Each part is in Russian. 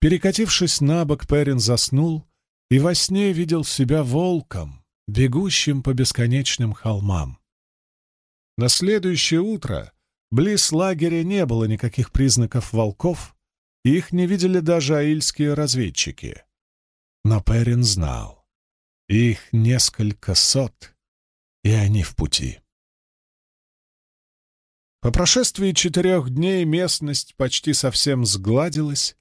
Перекатившись на бок, Перин заснул и во сне видел себя волком, бегущим по бесконечным холмам. На следующее утро близ лагеря не было никаких признаков волков, и их не видели даже аильские разведчики. Но Перин знал, их несколько сот, и они в пути. По прошествии четырех дней местность почти совсем сгладилась,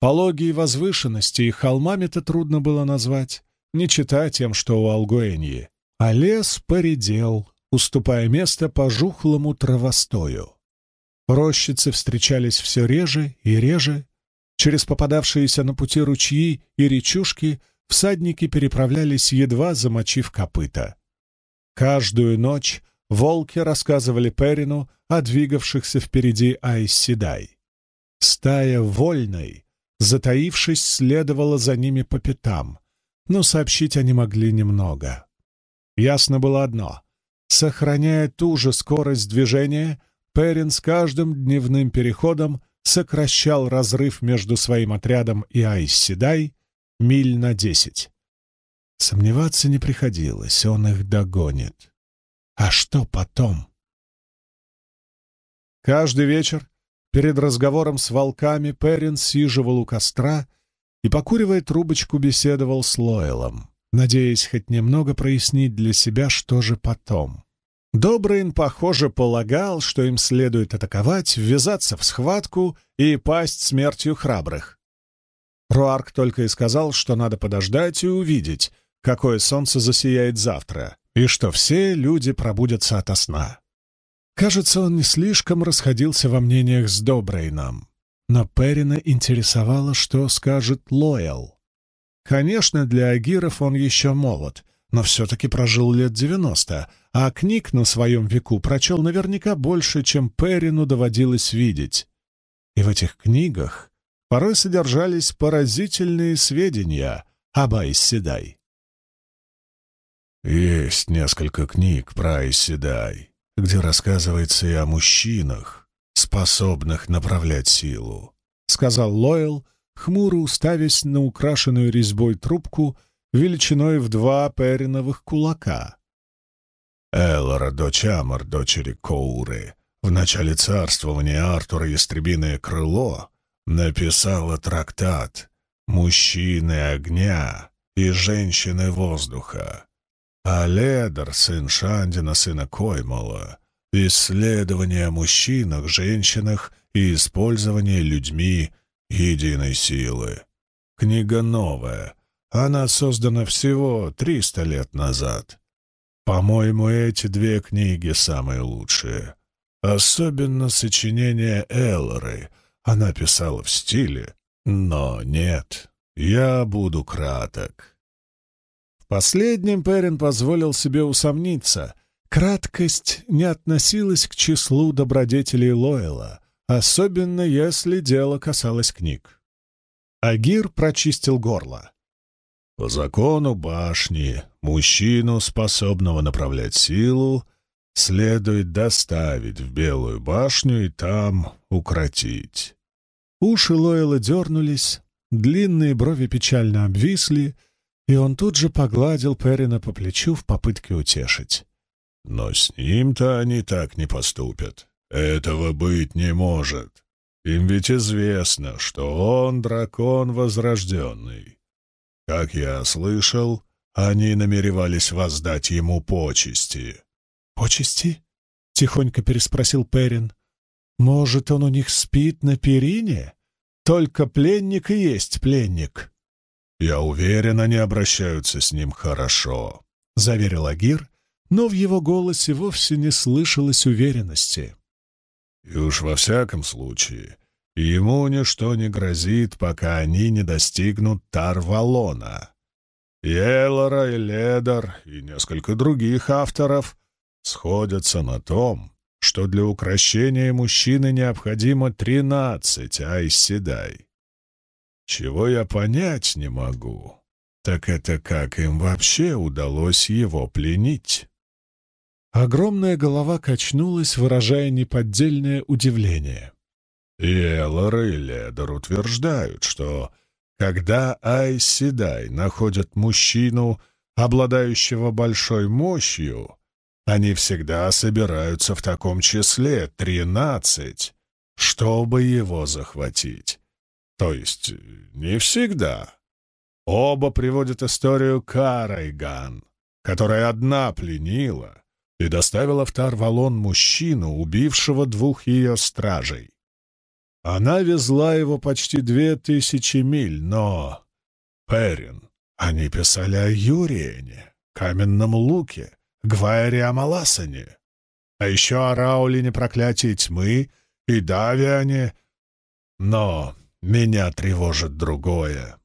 пологие возвышенности и холмами-то трудно было назвать, не читая тем, что у Алгоэньи, а лес поредел, уступая место пожухлому травостою. Рощицы встречались все реже и реже, через попадавшиеся на пути ручьи и речушки всадники переправлялись, едва замочив копыта. Каждую ночь волки рассказывали Перину о двигавшихся впереди Айсседай. Стая вольной, затаившись, следовала за ними по пятам, но сообщить они могли немного. Ясно было одно — сохраняя ту же скорость движения, Перин с каждым дневным переходом сокращал разрыв между своим отрядом и Айсседай миль на десять. Сомневаться не приходилось, он их догонит. А что потом? Каждый вечер перед разговором с волками Перин сиживал у костра и, покуривая трубочку, беседовал с Лойлом, надеясь хоть немного прояснить для себя, что же потом. Добрейн, похоже, полагал, что им следует атаковать, ввязаться в схватку и пасть смертью храбрых. Руарк только и сказал, что надо подождать и увидеть, какое солнце засияет завтра, и что все люди пробудятся ото сна. Кажется, он не слишком расходился во мнениях с Добрейном. Но Перина интересовало, что скажет Лоэл. Конечно, для Агиров он еще молод, но все-таки прожил лет девяносто, а книг на своем веку прочел наверняка больше, чем Перину доводилось видеть. И в этих книгах порой содержались поразительные сведения об Айсседай. «Есть несколько книг про Айсседай, где рассказывается и о мужчинах, способных направлять силу», — сказал Лойл, хмуро уставясь на украшенную резьбой трубку величиной в два периновых кулака. Элора, дочь Амар, дочери Коуры, в начале царствования Артура Ястребиное Крыло написала трактат «Мужчины огня и женщины воздуха», а Ледер, сын Шандина, сына Коймала, исследование о мужчинах, женщинах и использование людьми единой силы. Книга новая, она создана всего триста лет назад. По-моему, эти две книги самые лучшие. Особенно сочинение Эллоры. Она писала в стиле. Но нет, я буду краток. В последнем Перин позволил себе усомниться. Краткость не относилась к числу добродетелей Лойла, особенно если дело касалось книг. Агир прочистил горло. По закону башни мужчину, способного направлять силу, следует доставить в Белую башню и там укротить. Уши Лойла дернулись, длинные брови печально обвисли, и он тут же погладил Перина по плечу в попытке утешить. Но с ним-то они так не поступят. Этого быть не может. Им ведь известно, что он дракон возрожденный. Как я слышал, они намеревались воздать ему почести. «Почести?» — тихонько переспросил Перин. «Может, он у них спит на перине? Только пленник и есть пленник». «Я уверен, они обращаются с ним хорошо», — заверил Агир, но в его голосе вовсе не слышалось уверенности. «И уж во всяком случае, Ему ничто не грозит, пока они не достигнут Тарвалона. Елора и Ледар и несколько других авторов сходятся на том, что для укращения мужчины необходимо тринадцать айседай. Чего я понять не могу, так это как им вообще удалось его пленить. Огромная голова качнулась, выражая неподдельное удивление. И Эллар и Ледер утверждают, что когда Айс Седай находят мужчину, обладающего большой мощью, они всегда собираются в таком числе — тринадцать, чтобы его захватить. То есть не всегда. Оба приводят историю Карайган, которая одна пленила и доставила в Тарвалон мужчину, убившего двух ее стражей. Она везла его почти две тысячи миль, но... Перин, они писали о Юриене, Каменном Луке, Гвайре Амаласане, а еще о Раулине Проклятии Тьмы и Давиане. Но меня тревожит другое.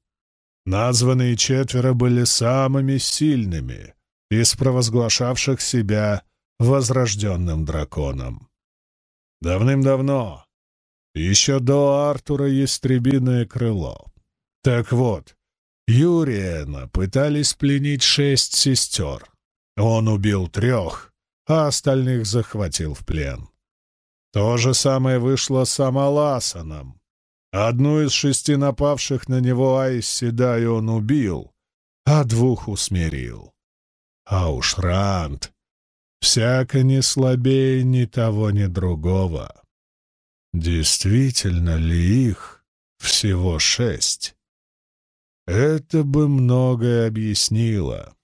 Названные четверо были самыми сильными из провозглашавших себя возрожденным драконом. Давным-давно, еще до Артура Ястребиное крыло. Так вот, Юриена пытались пленить шесть сестер. Он убил трех, а остальных захватил в плен. То же самое вышло с Амаласаном. Одну из шести напавших на него Айс Седай он убил, а двух усмирил. А уж Ранд всяко не слабее ни того, ни другого. Действительно ли их всего шесть? Это бы многое объяснило.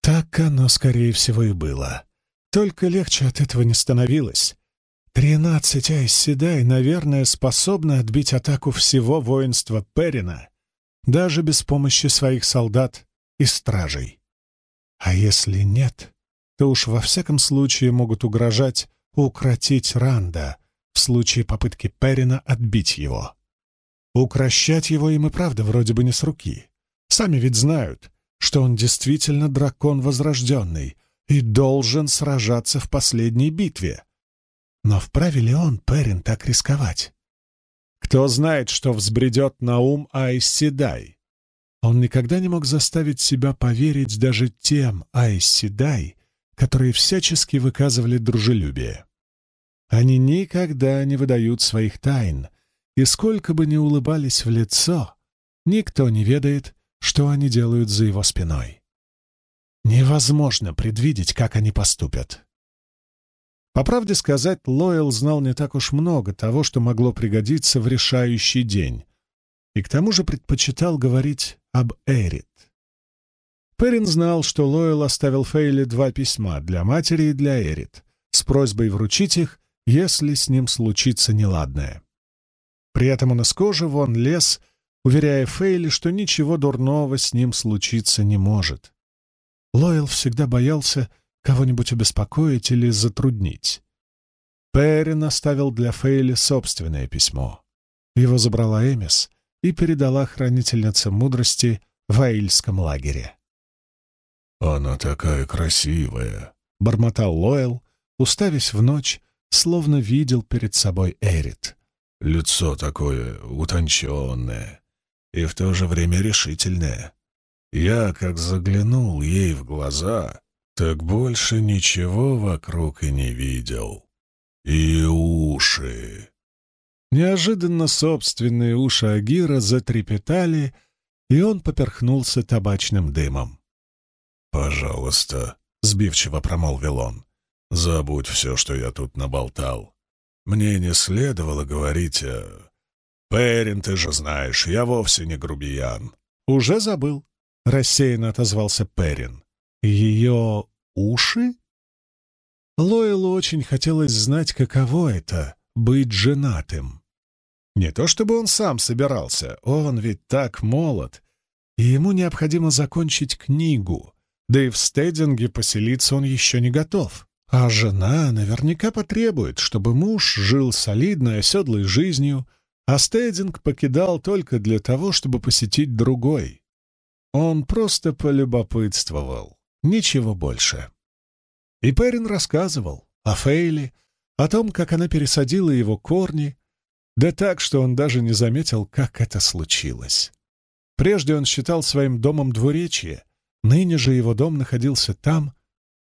Так оно, скорее всего, и было. Только легче от этого не становилось. Тринадцать Айсседай, наверное, способны отбить атаку всего воинства Перина, даже без помощи своих солдат и стражей. А если нет, то уж во всяком случае могут угрожать укротить Ранда в случае попытки Перина отбить его. Укращать его им и правда вроде бы не с руки. Сами ведь знают, что он действительно дракон возрожденный и должен сражаться в последней битве — но вправе ли он, Перин, так рисковать? Кто знает, что взбредет на ум Айсседай? Он никогда не мог заставить себя поверить даже тем Айсседай, которые всячески выказывали дружелюбие. Они никогда не выдают своих тайн, и сколько бы ни улыбались в лицо, никто не ведает, что они делают за его спиной. Невозможно предвидеть, как они поступят. По правде сказать, Лойл знал не так уж много того, что могло пригодиться в решающий день, и к тому же предпочитал говорить об Эрит. Перин знал, что Лойл оставил Фейли два письма для матери и для Эрит с просьбой вручить их, если с ним случится неладное. При этом он из кожи вон лез, уверяя Фейли, что ничего дурного с ним случиться не может. Лойл всегда боялся, кого-нибудь обеспокоить или затруднить. Перрин оставил для Фейли собственное письмо. Его забрала Эмис и передала хранительнице мудрости в Аильском лагере. «Она такая красивая», — бормотал Лоэл, уставясь в ночь, словно видел перед собой Эрит. «Лицо такое утонченное и в то же время решительное. Я, как заглянул ей в глаза, так больше ничего вокруг и не видел. И уши. Неожиданно собственные уши Агира затрепетали, и он поперхнулся табачным дымом. «Пожалуйста», — сбивчиво промолвил он, — «забудь все, что я тут наболтал. Мне не следовало говорить о... Перин, ты же знаешь, я вовсе не грубиян». «Уже забыл», — рассеянно отозвался Перин. «Ее уши? Лойлу очень хотелось знать, каково это — быть женатым. Не то чтобы он сам собирался, он ведь так молод, и ему необходимо закончить книгу, да и в стединге поселиться он еще не готов. А жена наверняка потребует, чтобы муж жил солидной, оседлой жизнью, а стединг покидал только для того, чтобы посетить другой. Он просто полюбопытствовал. Ничего больше. И Перин рассказывал о Фейле, о том, как она пересадила его корни, да так, что он даже не заметил, как это случилось. Прежде он считал своим домом двуречье, ныне же его дом находился там,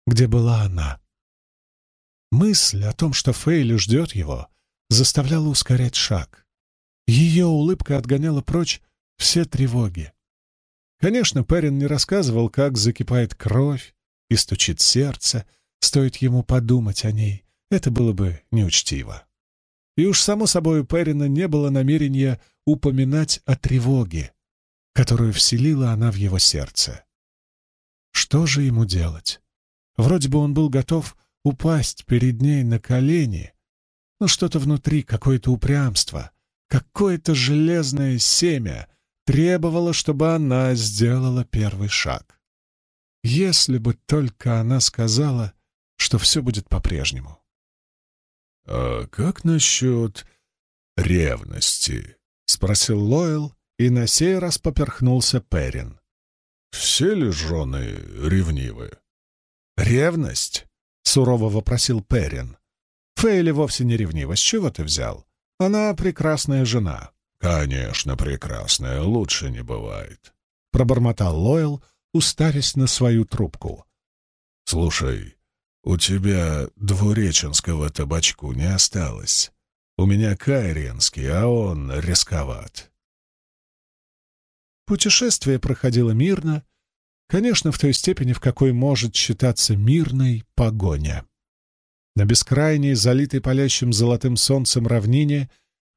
где была она. Мысль о том, что Фейли ждет его, заставляла ускорять шаг. Ее улыбка отгоняла прочь все тревоги. Конечно, Перин не рассказывал, как закипает кровь и стучит сердце, стоит ему подумать о ней. Это было бы неучтиво. И уж само собой у Перина не было намерения упоминать о тревоге, которую вселила она в его сердце. Что же ему делать? Вроде бы он был готов упасть перед ней на колени, но что-то внутри, какое-то упрямство, какое-то железное семя требовало, чтобы она сделала первый шаг. Если бы только она сказала, что все будет по-прежнему. «А как насчет ревности?» — спросил Лойл, и на сей раз поперхнулся Перин. «Все ли жены ревнивы?» «Ревность?» — сурово вопросил Перин. «Фейли вовсе не ревнива. С чего ты взял? Она прекрасная жена». «Конечно, прекрасная. Лучше не бывает», — пробормотал Лойл, уставясь на свою трубку. «Слушай, у тебя двуреченского табачку не осталось. У меня кайренский, а он рисковат». Путешествие проходило мирно, конечно, в той степени, в какой может считаться мирной погоня. На бескрайней, залитой палящим золотым солнцем равнине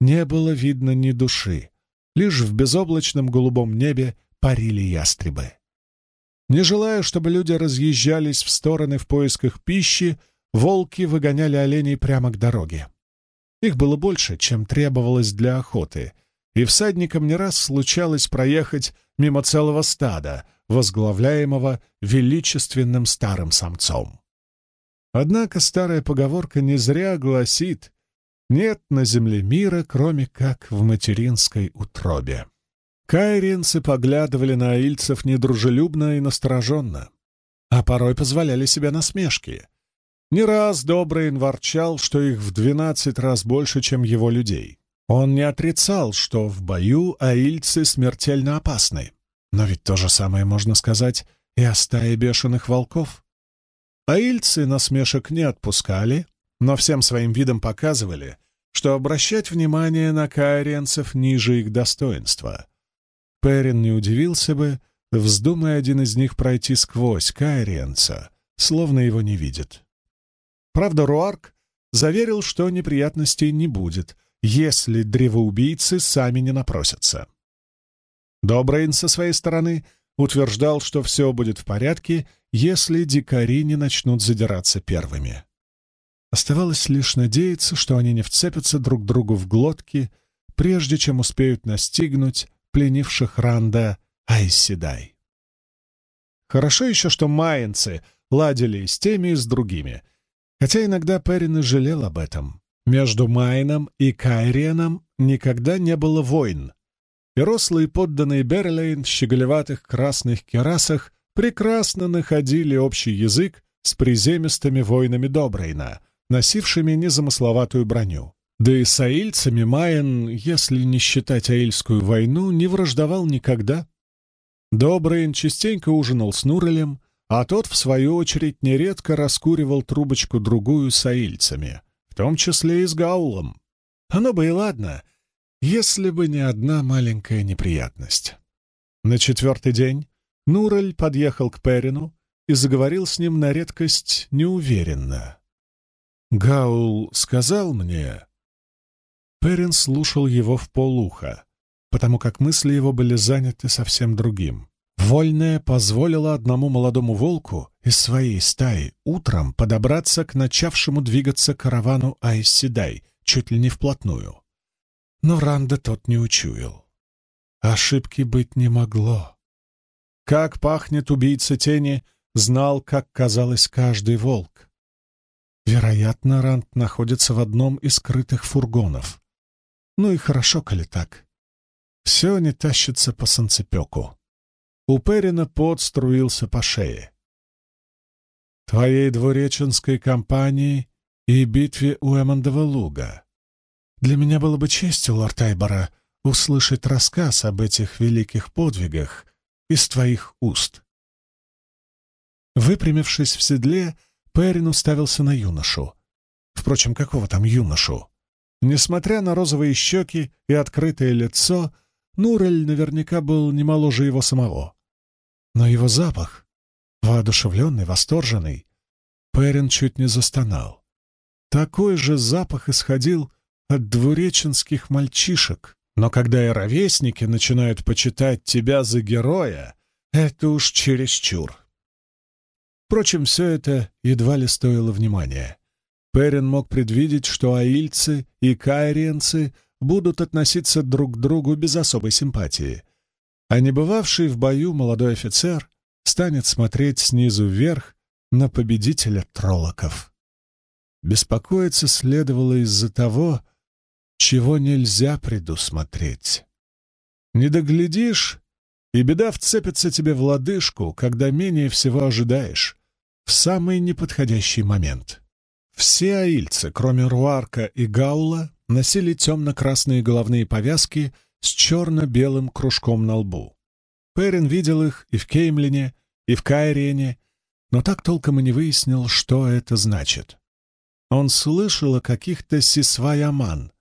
не было видно ни души, лишь в безоблачном голубом небе парили ястребы. Не желая, чтобы люди разъезжались в стороны в поисках пищи, волки выгоняли оленей прямо к дороге. Их было больше, чем требовалось для охоты, и всадникам не раз случалось проехать мимо целого стада, возглавляемого величественным старым самцом. Однако старая поговорка не зря гласит «нет на земле мира, кроме как в материнской утробе». Кайринцы поглядывали на аильцев недружелюбно и настороженно, а порой позволяли себе насмешки. Не раз Добрейн ворчал, что их в двенадцать раз больше, чем его людей. Он не отрицал, что в бою аильцы смертельно опасны. Но ведь то же самое можно сказать и о стае бешеных волков. Аильцы насмешек не отпускали, но всем своим видом показывали, что обращать внимание на кайренцев ниже их достоинства. Перин не удивился бы, вздумая один из них пройти сквозь кайренца, словно его не видит. Правда, Руарк заверил, что неприятностей не будет, если древоубийцы сами не напросятся. Добрейн со своей стороны утверждал, что все будет в порядке, если дикари не начнут задираться первыми. Оставалось лишь надеяться, что они не вцепятся друг другу в глотки, прежде чем успеют настигнуть пленивших Ранда Айседай. Хорошо еще, что майенцы ладили с теми и с другими, хотя иногда Перин и жалел об этом. Между Майном и Кайриеном никогда не было войн, и рослые подданные Берлейн в щеголеватых красных керасах прекрасно находили общий язык с приземистыми воинами Добрейна, носившими незамысловатую броню. Да и с аильцами Майен, если не считать аильскую войну, не враждовал никогда. Добрейн частенько ужинал с Нурелем, а тот, в свою очередь, нередко раскуривал трубочку-другую с аильцами, в том числе и с Гаулом. Оно бы и ладно — если бы не одна маленькая неприятность. На четвертый день Нурель подъехал к Перину и заговорил с ним на редкость неуверенно. «Гаул сказал мне...» Перин слушал его в полуха, потому как мысли его были заняты совсем другим. Вольная позволила одному молодому волку из своей стаи утром подобраться к начавшему двигаться каравану Айсседай чуть ли не вплотную но Ранда тот не учуял. Ошибки быть не могло. Как пахнет убийца тени, знал, как казалось каждый волк. Вероятно, Ранд находится в одном из скрытых фургонов. Ну и хорошо, коли так. Все не тащится по санцепеку. У Перина пот струился по шее. Твоей двуреченской компании и битве у Эммондова луга. Для меня было бы честью, лорд Айбора, услышать рассказ об этих великих подвигах из твоих уст. Выпрямившись в седле, Перин уставился на юношу. Впрочем, какого там юношу? Несмотря на розовые щеки и открытое лицо, Нурель наверняка был не моложе его самого. Но его запах, воодушевленный, восторженный, Перин чуть не застонал. Такой же запах исходил от двуреченских мальчишек, но когда и ровесники начинают почитать тебя за героя, это уж чересчур. Впрочем, все это едва ли стоило внимания. Перин мог предвидеть, что аильцы и кайриенцы будут относиться друг к другу без особой симпатии, а не бывавший в бою молодой офицер станет смотреть снизу вверх на победителя троллоков. Беспокоиться следовало из-за того, чего нельзя предусмотреть. Не доглядишь, и беда вцепится тебе в лодыжку, когда менее всего ожидаешь, в самый неподходящий момент. Все аильцы, кроме Руарка и Гаула, носили темно-красные головные повязки с черно-белым кружком на лбу. Перин видел их и в Кеймлине, и в Кайрене, но так толком и не выяснил, что это значит. Он слышал о каких-то сисваяман,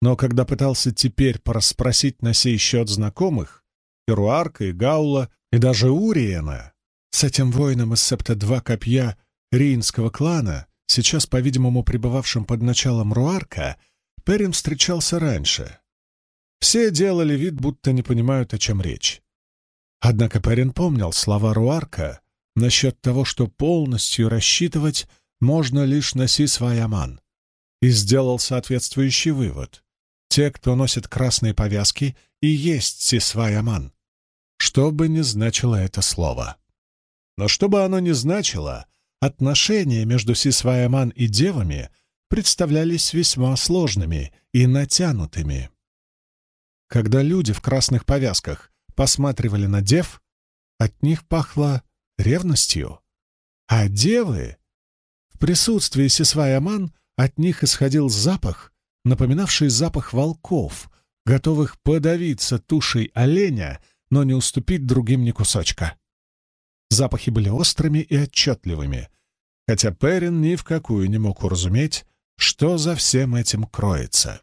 но когда пытался теперь порасспросить на сей счет знакомых, и Руарка, и Гаула, и даже Уриена, с этим воином из Септа-2 копья Риинского клана, сейчас, по-видимому, пребывавшим под началом Руарка, Перин встречался раньше. Все делали вид, будто не понимают, о чем речь. Однако Перин помнил слова Руарка насчет того, что полностью рассчитывать можно лишь на Сисвайаман, и сделал соответствующий вывод. Те, кто носит красные повязки, и есть Сисвайаман, что бы ни значило это слово. Но что бы оно ни значило, отношения между Сисваяман и девами представлялись весьма сложными и натянутыми. Когда люди в красных повязках посматривали на дев, от них пахло ревностью, а девы... В присутствии Сисваяман от них исходил запах, напоминавший запах волков, готовых подавиться тушей оленя, но не уступить другим ни кусочка. Запахи были острыми и отчетливыми, хотя Перин ни в какую не мог уразуметь, что за всем этим кроется.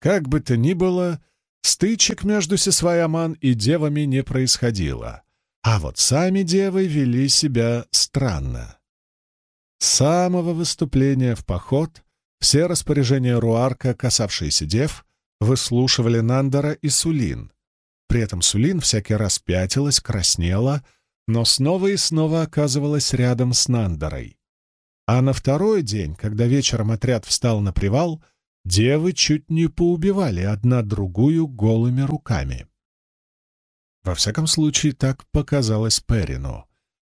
Как бы то ни было, стычек между Сесвайаман и девами не происходило, а вот сами девы вели себя странно. С самого выступления в поход все распоряжения Руарка, касавшиеся дев, выслушивали Нандера и Сулин. При этом Сулин всякий раз пятилась, краснела, но снова и снова оказывалась рядом с Нандерой. А на второй день, когда вечером отряд встал на привал, девы чуть не поубивали одна другую голыми руками. Во всяком случае, так показалось Перину.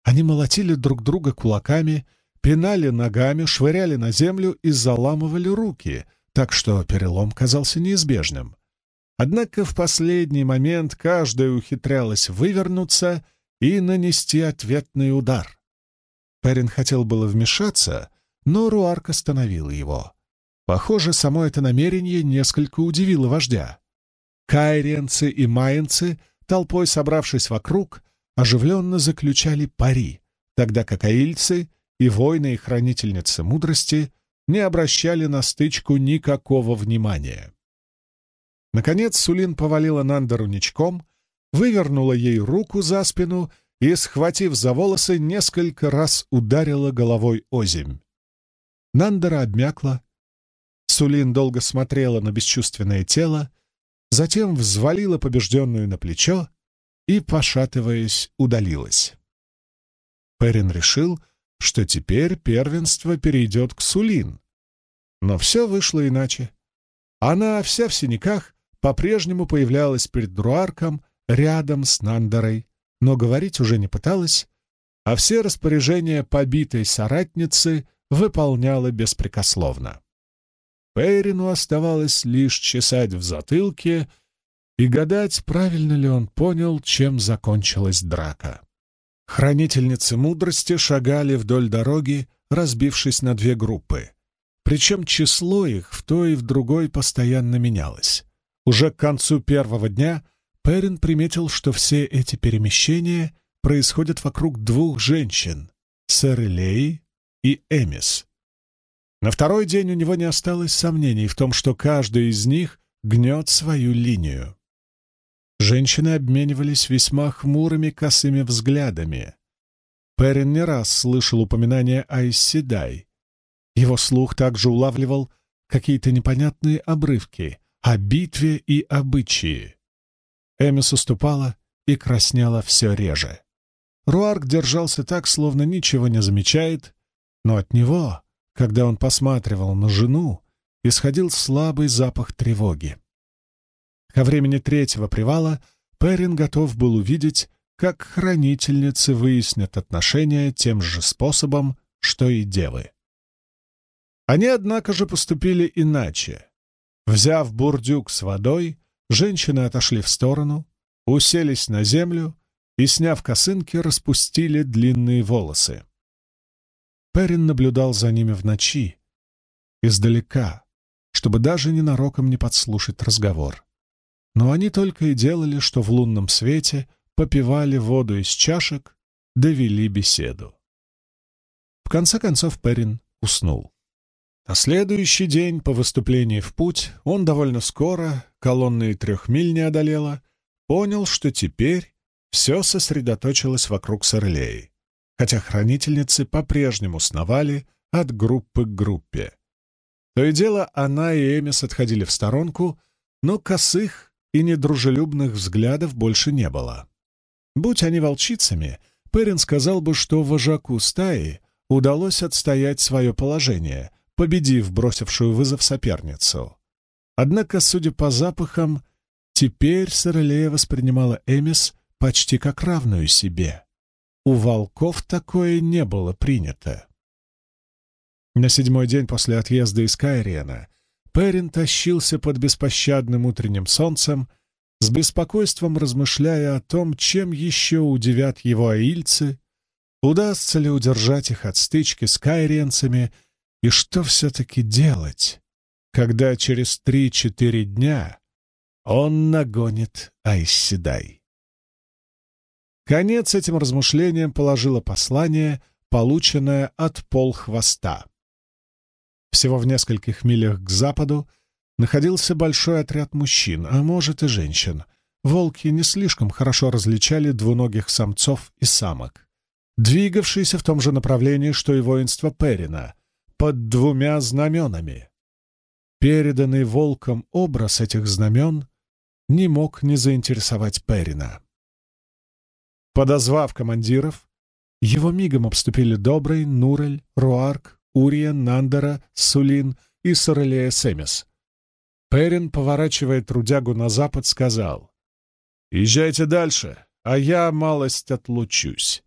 Они молотили друг друга кулаками, пинали ногами, швыряли на землю и заламывали руки, так что перелом казался неизбежным. Однако в последний момент каждая ухитрялась вывернуться — и нанести ответный удар. Перин хотел было вмешаться, но Руарк остановил его. Похоже, само это намерение несколько удивило вождя. Кайренцы и майенцы, толпой собравшись вокруг, оживленно заключали пари, тогда как аильцы и воины и хранительницы мудрости не обращали на стычку никакого внимания. Наконец Сулин повалила Нандеру ничком, вывернула ей руку за спину и, схватив за волосы, несколько раз ударила головой озимь. Нандера обмякла. Сулин долго смотрела на бесчувственное тело, затем взвалила побежденную на плечо и, пошатываясь, удалилась. Перин решил, что теперь первенство перейдет к Сулин. Но все вышло иначе. Она, вся в синяках, по-прежнему появлялась перед Друарком, рядом с Нандерой, но говорить уже не пыталась, а все распоряжения побитой соратницы выполняла беспрекословно. Пейрину оставалось лишь чесать в затылке и гадать, правильно ли он понял, чем закончилась драка. Хранительницы мудрости шагали вдоль дороги, разбившись на две группы. Причем число их в той и в другой постоянно менялось. Уже к концу первого дня — Перин приметил, что все эти перемещения происходят вокруг двух женщин — Сэры Леи и Эмис. На второй день у него не осталось сомнений в том, что каждый из них гнет свою линию. Женщины обменивались весьма хмурыми косыми взглядами. Перин не раз слышал упоминания о Исседай. Его слух также улавливал какие-то непонятные обрывки о битве и обычаи. Эмис уступала и краснела все реже. Руарк держался так, словно ничего не замечает, но от него, когда он посматривал на жену, исходил слабый запах тревоги. Ко времени третьего привала Перин готов был увидеть, как хранительницы выяснят отношения тем же способом, что и девы. Они, однако же, поступили иначе. Взяв бурдюк с водой, женщины отошли в сторону, уселись на землю и, сняв косынки, распустили длинные волосы. Перин наблюдал за ними в ночи, издалека, чтобы даже ненароком не подслушать разговор. Но они только и делали, что в лунном свете попивали воду из чашек, довели беседу. В конце концов Перин уснул. На следующий день по выступлении в путь он довольно скоро, колонны трех миль не одолела, понял, что теперь все сосредоточилось вокруг Серлеи, хотя хранительницы по-прежнему сновали от группы к группе. То и дело она и Эмис отходили в сторонку, но косых и недружелюбных взглядов больше не было. Будь они волчицами, Перин сказал бы, что вожаку стаи удалось отстоять свое положение, победив бросившую вызов соперницу. Однако, судя по запахам, теперь Сорелея воспринимала Эмис почти как равную себе. У волков такое не было принято. На седьмой день после отъезда из Кайриена Перин тащился под беспощадным утренним солнцем, с беспокойством размышляя о том, чем еще удивят его аильцы, удастся ли удержать их от стычки с кайриенцами и что все-таки делать, когда через три-четыре дня он нагонит Айсседай. Конец этим размышлениям положило послание, полученное от полхвоста. Всего в нескольких милях к западу находился большой отряд мужчин, а может и женщин. Волки не слишком хорошо различали двуногих самцов и самок, двигавшиеся в том же направлении, что и воинство Перина, под двумя знаменами. Переданный волком образ этих знамен не мог не заинтересовать Перина. Подозвав командиров, его мигом обступили Добрый, Нурель, Руарк, Урия, Нандера, Сулин и Сорелея Семис. Перин, поворачивая трудягу на запад, сказал, «Езжайте дальше, а я малость отлучусь.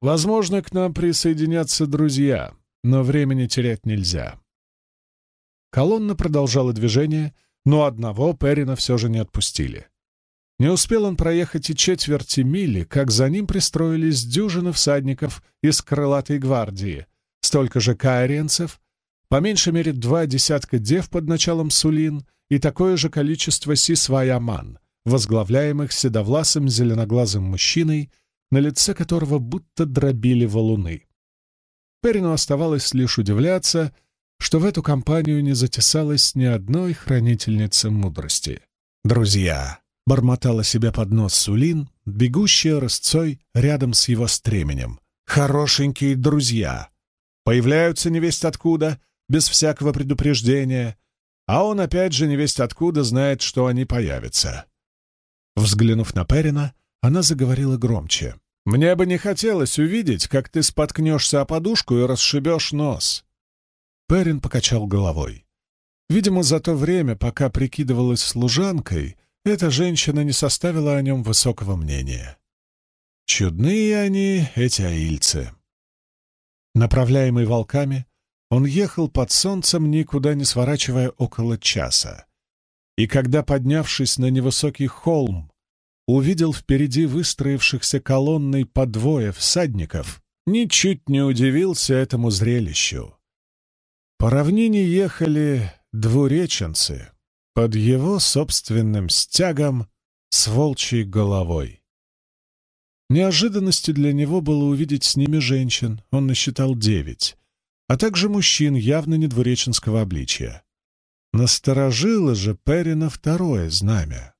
Возможно, к нам присоединятся друзья, но времени терять нельзя». Колонна продолжала движение, но одного Перина все же не отпустили. Не успел он проехать и четверти мили, как за ним пристроились дюжины всадников из крылатой гвардии, столько же каиренцев, по меньшей мере два десятка дев под началом Сулин и такое же количество сисвайаман, возглавляемых седовласым зеленоглазым мужчиной, на лице которого будто дробили валуны. Перину оставалось лишь удивляться, что в эту компанию не затесалось ни одной хранительницы мудрости. «Друзья!» бормотала себе под нос Сулин, бегущая рысцой рядом с его стременем. «Хорошенькие друзья! Появляются невесть откуда, без всякого предупреждения, а он опять же невесть откуда знает, что они появятся». Взглянув на Перина, она заговорила громче. «Мне бы не хотелось увидеть, как ты споткнешься о подушку и расшибешь нос». Перин покачал головой. Видимо, за то время, пока прикидывалась служанкой, эта женщина не составила о нем высокого мнения. Чудные они, эти аильцы. Направляемый волками, он ехал под солнцем, никуда не сворачивая около часа. И когда, поднявшись на невысокий холм, увидел впереди выстроившихся колонной по двое всадников, ничуть не удивился этому зрелищу. По равнине ехали двуреченцы, под его собственным стягом с волчьей головой. Неожиданностью для него было увидеть с ними женщин, он насчитал девять. а также мужчин явно не двуреченского обличия. Насторожило же Перина второе знамя.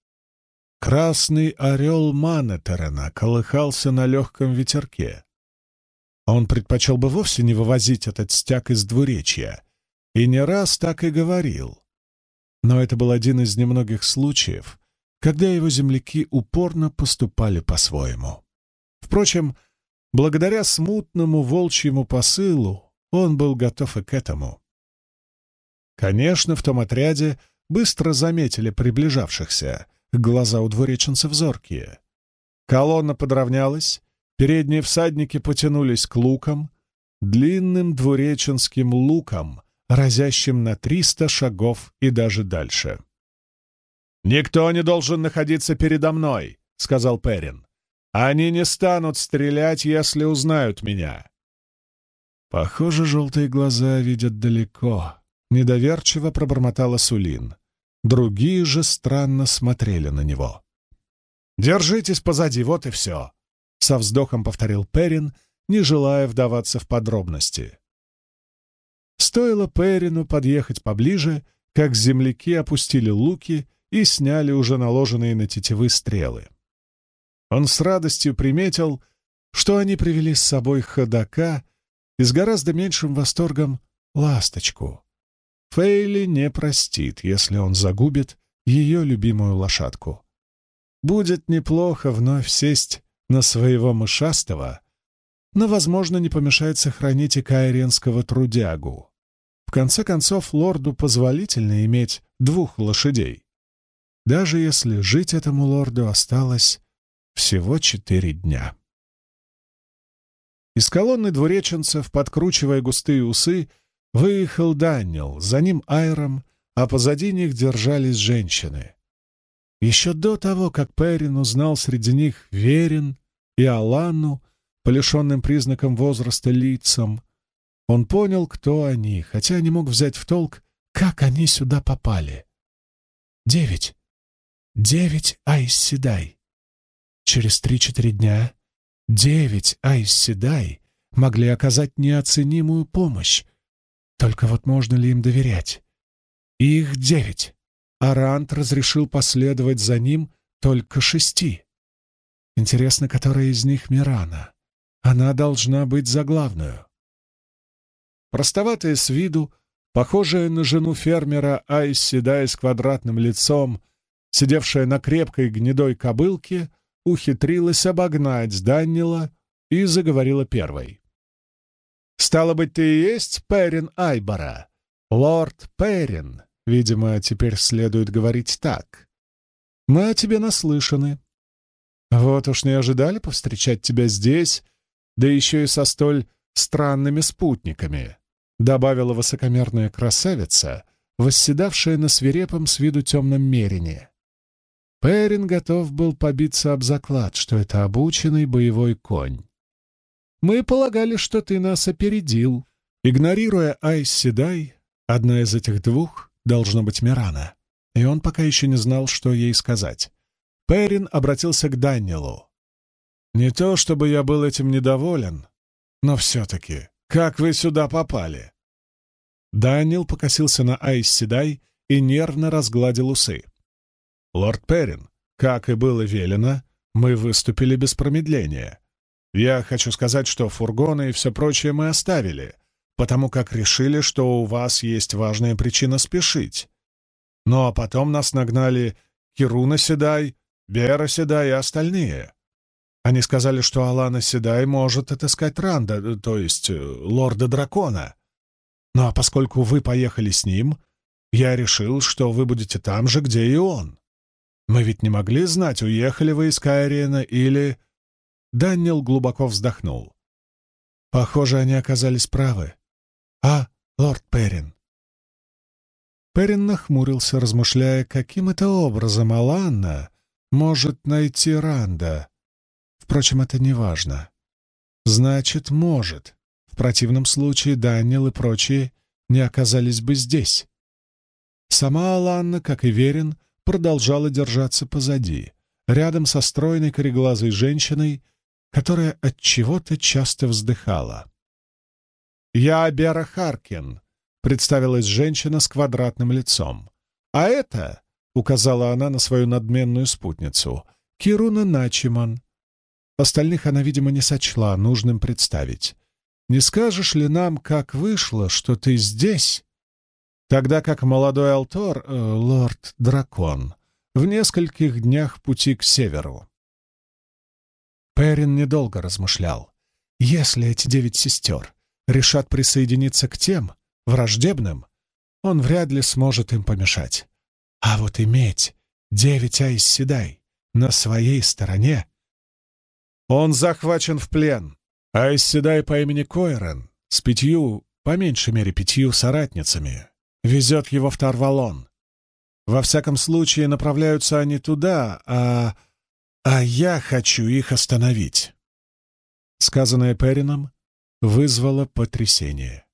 Красный орел Манетерена колыхался на легком ветерке. Он предпочел бы вовсе не вывозить этот стяг из двуречья, и не раз так и говорил. Но это был один из немногих случаев, когда его земляки упорно поступали по-своему. Впрочем, благодаря смутному волчьему посылу он был готов и к этому. Конечно, в том отряде быстро заметили приближавшихся, глаза у двуреченцев зоркие. Колонна подровнялась, передние всадники потянулись к лукам, длинным двуреченским лукам, разящим на триста шагов и даже дальше. «Никто не должен находиться передо мной», — сказал Перин. «Они не станут стрелять, если узнают меня». Похоже, желтые глаза видят далеко. Недоверчиво пробормотала Сулин. Другие же странно смотрели на него. «Держитесь позади, вот и все», — со вздохом повторил Перин, не желая вдаваться в подробности. Стоило Перину подъехать поближе, как земляки опустили луки и сняли уже наложенные на тетивы стрелы. Он с радостью приметил, что они привели с собой ходока и с гораздо меньшим восторгом ласточку. Фейли не простит, если он загубит ее любимую лошадку. Будет неплохо вновь сесть на своего мышастого, но, возможно, не помешает сохранить и кайренского трудягу. В конце концов, лорду позволительно иметь двух лошадей, даже если жить этому лорду осталось всего четыре дня. Из колонны двуреченцев, подкручивая густые усы, Выехал Даниэл, за ним Айром, а позади них держались женщины. Еще до того, как Перин узнал среди них Верин и Алану, по лишенным признакам возраста лицам, он понял, кто они, хотя не мог взять в толк, как они сюда попали. Девять. Девять Айсседай. Через три-четыре дня девять Айсседай могли оказать неоценимую помощь, только вот можно ли им доверять? Их девять. Арант разрешил последовать за ним только шести. Интересно, которая из них Мирана? Она должна быть за главную. Простоватая с виду, похожая на жену фермера Айс Седай с квадратным лицом, сидевшая на крепкой гнедой кобылке, ухитрилась обогнать Данила и заговорила первой. Стало быть, ты и есть Перин Айбора? Лорд Перин, видимо, теперь следует говорить так. Мы о тебе наслышаны. Вот уж не ожидали повстречать тебя здесь, да еще и со столь странными спутниками, добавила высокомерная красавица, восседавшая на свирепом с виду темном мерине. Перин готов был побиться об заклад, что это обученный боевой конь. Мы полагали, что ты нас опередил. Игнорируя Айс Седай, одна из этих двух должно быть Мирана, и он пока еще не знал, что ей сказать. Перин обратился к Данилу. «Не то, чтобы я был этим недоволен, но все-таки, как вы сюда попали?» Данил покосился на Айс и нервно разгладил усы. «Лорд Перин, как и было велено, мы выступили без промедления. Я хочу сказать, что фургоны и все прочее мы оставили, потому как решили, что у вас есть важная причина спешить. Ну а потом нас нагнали Кируна Седай, Бера Седай и остальные. Они сказали, что Алана Седай может отыскать Ранда, то есть э, лорда-дракона. Ну а поскольку вы поехали с ним, я решил, что вы будете там же, где и он. Мы ведь не могли знать, уехали вы из Кайриена или... Даниэл глубоко вздохнул. Похоже, они оказались правы. А, лорд Перрин? Перрин нахмурился, размышляя, каким это образом Аланна может найти Ранда. Впрочем, это не важно. Значит, может. В противном случае Даниэл и прочие не оказались бы здесь. Сама Аланна, как и Верин, продолжала держаться позади, рядом со стройной кореглазой женщиной, которая от чего-то часто вздыхала. я Бера Харкин», — представилась женщина с квадратным лицом. «А это», — указала она на свою надменную спутницу, — «Кируна Начиман». Остальных она, видимо, не сочла нужным представить. «Не скажешь ли нам, как вышло, что ты здесь?» Тогда как молодой Алтор, э, лорд-дракон, в нескольких днях пути к северу. Перин недолго размышлял. Если эти девять сестер решат присоединиться к тем, враждебным, он вряд ли сможет им помешать. А вот иметь девять Айсседай на своей стороне... Он захвачен в плен. Айсседай по имени Койрен с пятью, по меньшей мере пятью соратницами, везет его в Тарвалон. Во всяком случае, направляются они туда, а... а я хочу их остановить. Сказанное Перином вызвало потрясение.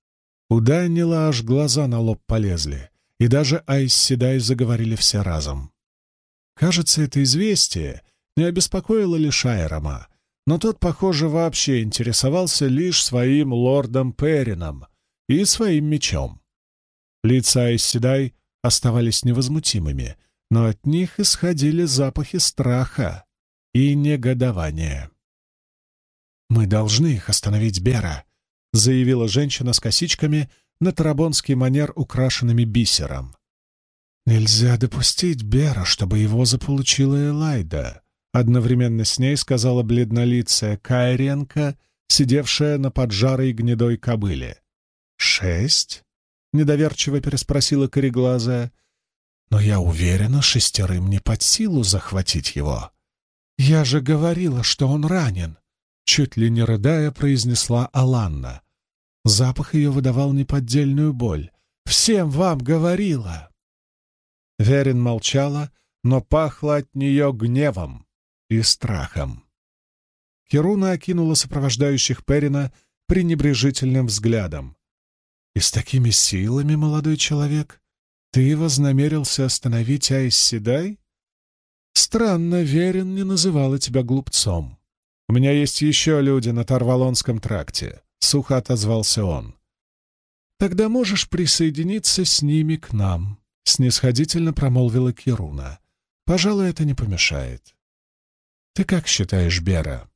У Данила аж глаза на лоб полезли, и даже Айс Седай заговорили все разом. Кажется, это известие не обеспокоило лишь Айрома, но тот, похоже, вообще интересовался лишь своим лордом Перином и своим мечом. Лица Айс Седай оставались невозмутимыми, но от них исходили запахи страха и негодования. «Мы должны их остановить, Бера», — заявила женщина с косичками на тарабонский манер, украшенными бисером. «Нельзя допустить Бера, чтобы его заполучила Элайда», — одновременно с ней сказала бледнолицая Кайренко, сидевшая на поджарой гнедой кобыле. «Шесть?» — недоверчиво переспросила кореглазая. «Но я уверена, шестерым не под силу захватить его. Я же говорила, что он ранен», чуть ли не рыдая, произнесла Аланна. Запах ее выдавал неподдельную боль. «Всем вам говорила!» Верин молчала, но пахло от нее гневом и страхом. Херуна окинула сопровождающих Перина пренебрежительным взглядом. «И с такими силами, молодой человек, ты вознамерился остановить Айс Седай? Странно, Верин не называла тебя глупцом. «У меня есть еще люди на Тарвалонском тракте», — сухо отозвался он. «Тогда можешь присоединиться с ними к нам», — снисходительно промолвила Кируна. «Пожалуй, это не помешает». «Ты как считаешь, Бера?»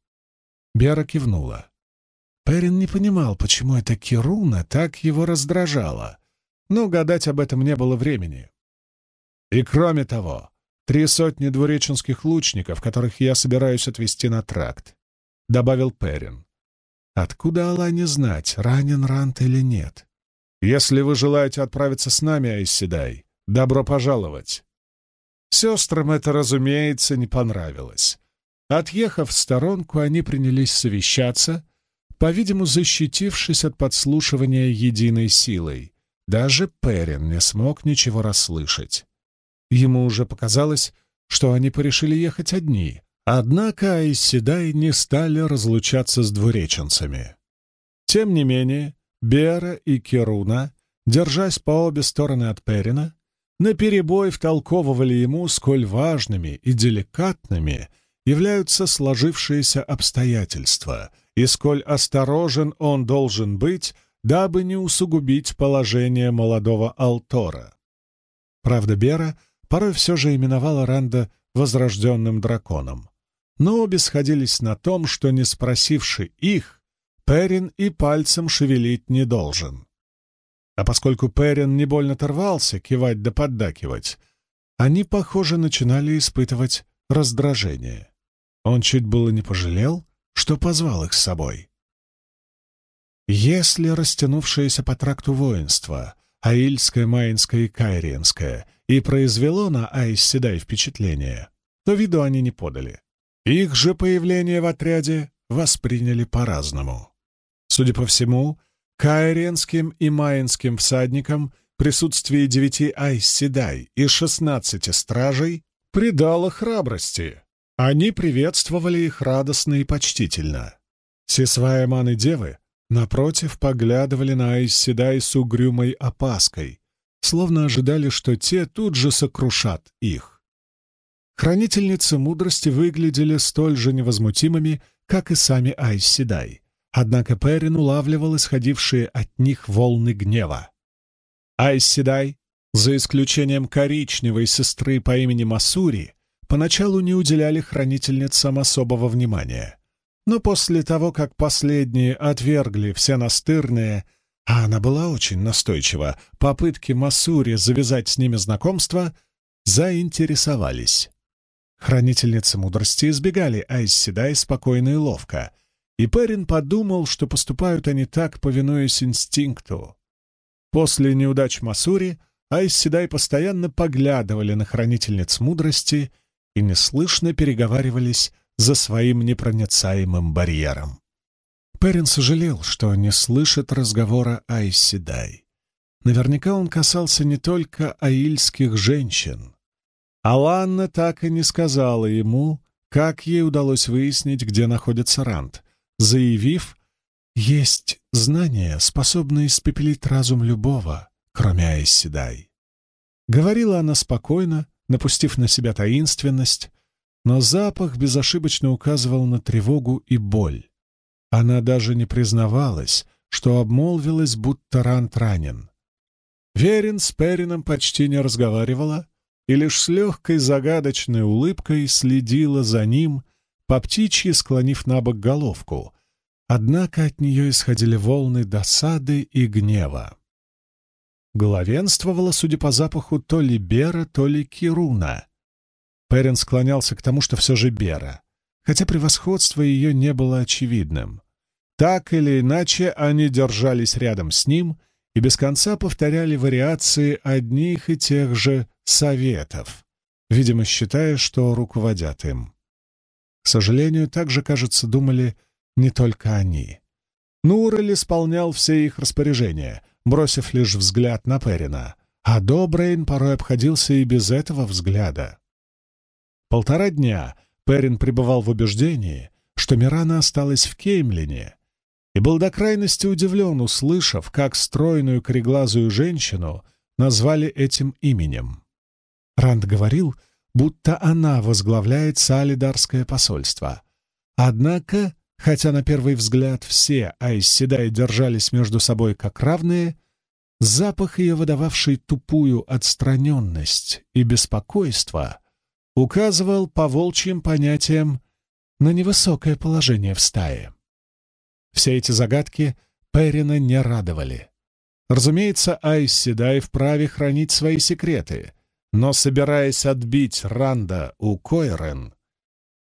Бера кивнула. Перин не понимал, почему эта Кируна так его раздражала, но гадать об этом не было времени. «И кроме того, три сотни двуреченских лучников, которых я собираюсь отвезти на тракт добавил Перин. «Откуда Алане знать, ранен Рант или нет? Если вы желаете отправиться с нами, Айседай, добро пожаловать!» Сестрам это, разумеется, не понравилось. Отъехав в сторонку, они принялись совещаться, по-видимому, защитившись от подслушивания единой силой. Даже Перин не смог ничего расслышать. Ему уже показалось, что они порешили ехать одни, Однако Айседай не стали разлучаться с двуреченцами. Тем не менее, Бера и Керуна, держась по обе стороны от Перина, наперебой втолковывали ему, сколь важными и деликатными являются сложившиеся обстоятельства и сколь осторожен он должен быть, дабы не усугубить положение молодого Алтора. Правда, Бера порой все же именовала Ранда возрожденным драконом но обе сходились на том, что, не спросивши их, Перин и пальцем шевелить не должен. А поскольку Перин не больно торвался кивать да поддакивать, они, похоже, начинали испытывать раздражение. Он чуть было не пожалел, что позвал их с собой. Если растянувшееся по тракту воинство, аильское, майнское и кайриенское, и произвело на Айс Седай впечатление, то виду они не подали. Их же появление в отряде восприняли по-разному. Судя по всему, кайренским и майнским всадникам присутствие девяти айсседай и шестнадцати стражей придало храбрости. Они приветствовали их радостно и почтительно. Сесваеман и девы, напротив, поглядывали на айсседай с угрюмой опаской, словно ожидали, что те тут же сокрушат их. Хранительницы мудрости выглядели столь же невозмутимыми, как и сами Айс однако Перин улавливал исходившие от них волны гнева. Айсседай, за исключением коричневой сестры по имени Масури, поначалу не уделяли хранительницам особого внимания. Но после того, как последние отвергли все настырные, а она была очень настойчива, попытки Масури завязать с ними знакомство, заинтересовались. Хранительницы мудрости избегали Айсседай спокойно и ловко, и Перин подумал, что поступают они так, повинуясь инстинкту. После неудач Масури Айсседай постоянно поглядывали на хранительниц мудрости и неслышно переговаривались за своим непроницаемым барьером. Перин сожалел, что не слышит разговора Айсседай. Наверняка он касался не только аильских женщин. Аланна так и не сказала ему, как ей удалось выяснить, где находится Ранд, заявив, «Есть знания, способные испепелить разум любого, кроме Айсседай». Говорила она спокойно, напустив на себя таинственность, но запах безошибочно указывал на тревогу и боль. Она даже не признавалась, что обмолвилась, будто Рант ранен. Верин с Перином почти не разговаривала и лишь с легкой загадочной улыбкой следила за ним, по птичьи склонив на бок головку, однако от нее исходили волны досады и гнева. Главенствовала, судя по запаху, то ли Бера, то ли Кируна. Перин склонялся к тому, что все же Бера, хотя превосходство ее не было очевидным. Так или иначе, они держались рядом с ним и без конца повторяли вариации одних и тех же советов, видимо, считая, что руководят им. К сожалению, так же, кажется, думали не только они. Нурель исполнял все их распоряжения, бросив лишь взгляд на Перина, а Добрейн порой обходился и без этого взгляда. Полтора дня Перин пребывал в убеждении, что Мирана осталась в Кеймлине, и был до крайности удивлен, услышав, как стройную кореглазую женщину назвали этим именем. Ранд говорил, будто она возглавляет Салидарское посольство. Однако, хотя на первый взгляд все Айсседай держались между собой как равные, запах ее, выдававший тупую отстраненность и беспокойство, указывал по волчьим понятиям на невысокое положение в стае. Все эти загадки Перина не радовали. Разумеется, Айс Седай вправе хранить свои секреты, но, собираясь отбить Ранда у Койрен,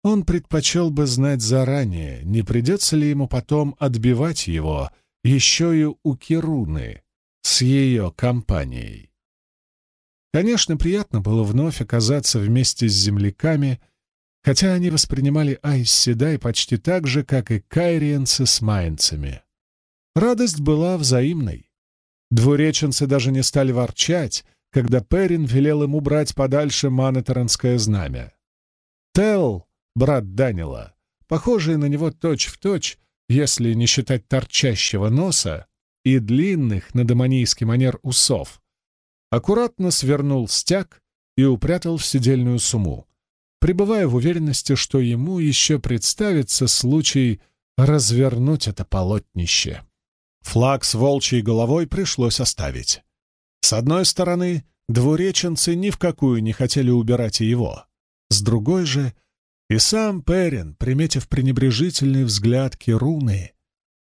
он предпочел бы знать заранее, не придется ли ему потом отбивать его еще и у Кируны с ее компанией. Конечно, приятно было вновь оказаться вместе с земляками, хотя они воспринимали Айс Седай почти так же, как и кайриенцы с майнцами. Радость была взаимной. Двуреченцы даже не стали ворчать, когда Перин велел ему брать подальше Манетеранское знамя. Тел, брат Данила, похожий на него точь-в-точь, точь, если не считать торчащего носа и длинных на домонийский манер усов, аккуратно свернул стяг и упрятал в сидельную сумму, пребывая в уверенности, что ему еще представится случай развернуть это полотнище. Флаг с волчьей головой пришлось оставить. С одной стороны, двуреченцы ни в какую не хотели убирать его. С другой же, и сам Перин, приметив пренебрежительный взгляд Кируны,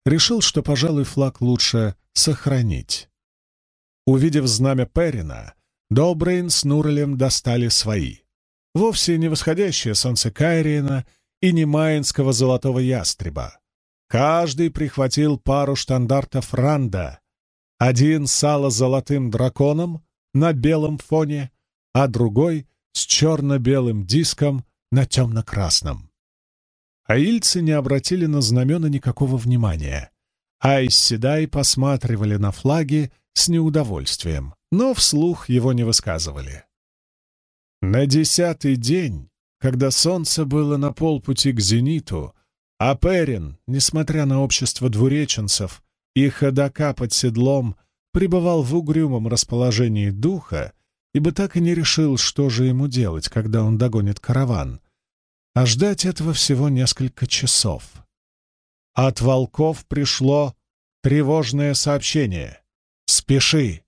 решил, что, пожалуй, флаг лучше сохранить. Увидев знамя Перина, Добрейн с Нурлем достали свои. Вовсе не восходящее солнце Кайриена и не майнского золотого ястреба. Каждый прихватил пару штандартов Ранда. Один с золотым драконом на белом фоне, а другой с черно-белым диском на темно-красном. Аильцы не обратили на знамена никакого внимания. Айсседай посматривали на флаги с неудовольствием, но вслух его не высказывали. На десятый день, когда солнце было на полпути к зениту, а Перин, несмотря на общество двуреченцев и ходока под седлом, пребывал в угрюмом расположении духа, ибо так и не решил, что же ему делать, когда он догонит караван, а ждать этого всего несколько часов. От волков пришло тревожное сообщение. «Спеши!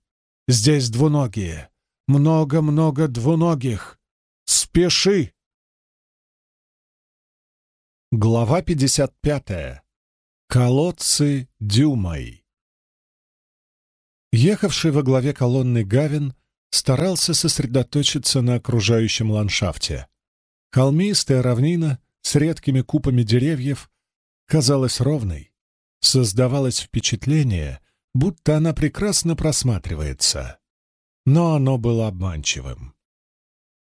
Здесь двуногие! Много-много двуногих! Спеши!» Глава 55. Колодцы Дюмой. Ехавший во главе колонны Гавин старался сосредоточиться на окружающем ландшафте. Холмистая равнина с редкими купами деревьев казалась ровной. Создавалось впечатление, будто она прекрасно просматривается. Но оно было обманчивым.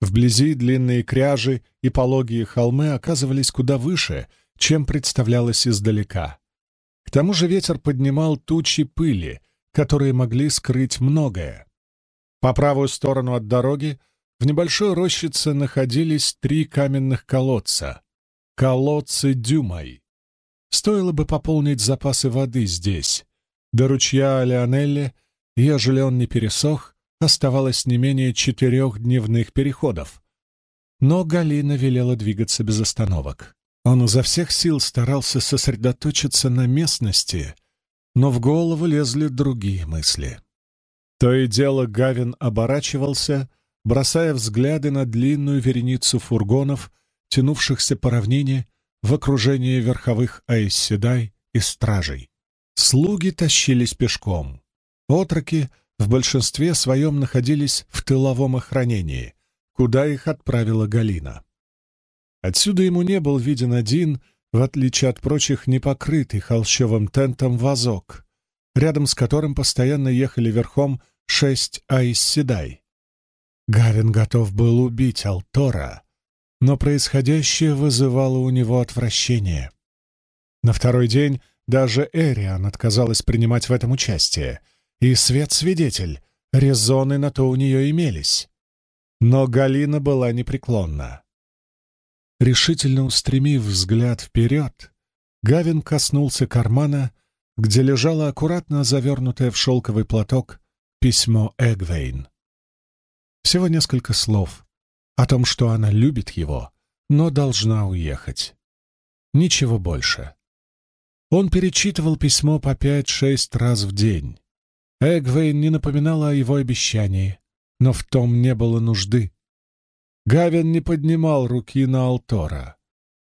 Вблизи длинные кряжи и пологие холмы оказывались куда выше, чем представлялось издалека. К тому же ветер поднимал тучи пыли, которые могли скрыть многое. По правую сторону от дороги в небольшой рощице находились три каменных колодца. Колодцы Дюмай. Стоило бы пополнить запасы воды здесь. До ручья Леонелли, ежели он не пересох, оставалось не менее четырех дневных переходов. Но Галина велела двигаться без остановок. Он изо всех сил старался сосредоточиться на местности, но в голову лезли другие мысли. То и дело Гавин оборачивался, бросая взгляды на длинную вереницу фургонов, тянувшихся по равнине в окружении верховых айсседай и стражей. Слуги тащились пешком. Отроки в большинстве своем находились в тыловом охранении, куда их отправила Галина. Отсюда ему не был виден один, в отличие от прочих, непокрытый холщовым тентом вазок, рядом с которым постоянно ехали верхом шесть Айсседай. Гавин готов был убить Алтора, но происходящее вызывало у него отвращение. На второй день даже Эриан отказалась принимать в этом участие, и свет-свидетель, резоны на то у нее имелись. Но Галина была непреклонна. Решительно устремив взгляд вперед, Гавин коснулся кармана, где лежало аккуратно завернутое в шелковый платок письмо Эгвейн. Всего несколько слов о том, что она любит его, но должна уехать. Ничего больше. Он перечитывал письмо по пять-шесть раз в день. Эгвейн не напоминала о его обещании, но в том не было нужды. Гавин не поднимал руки на Алтора.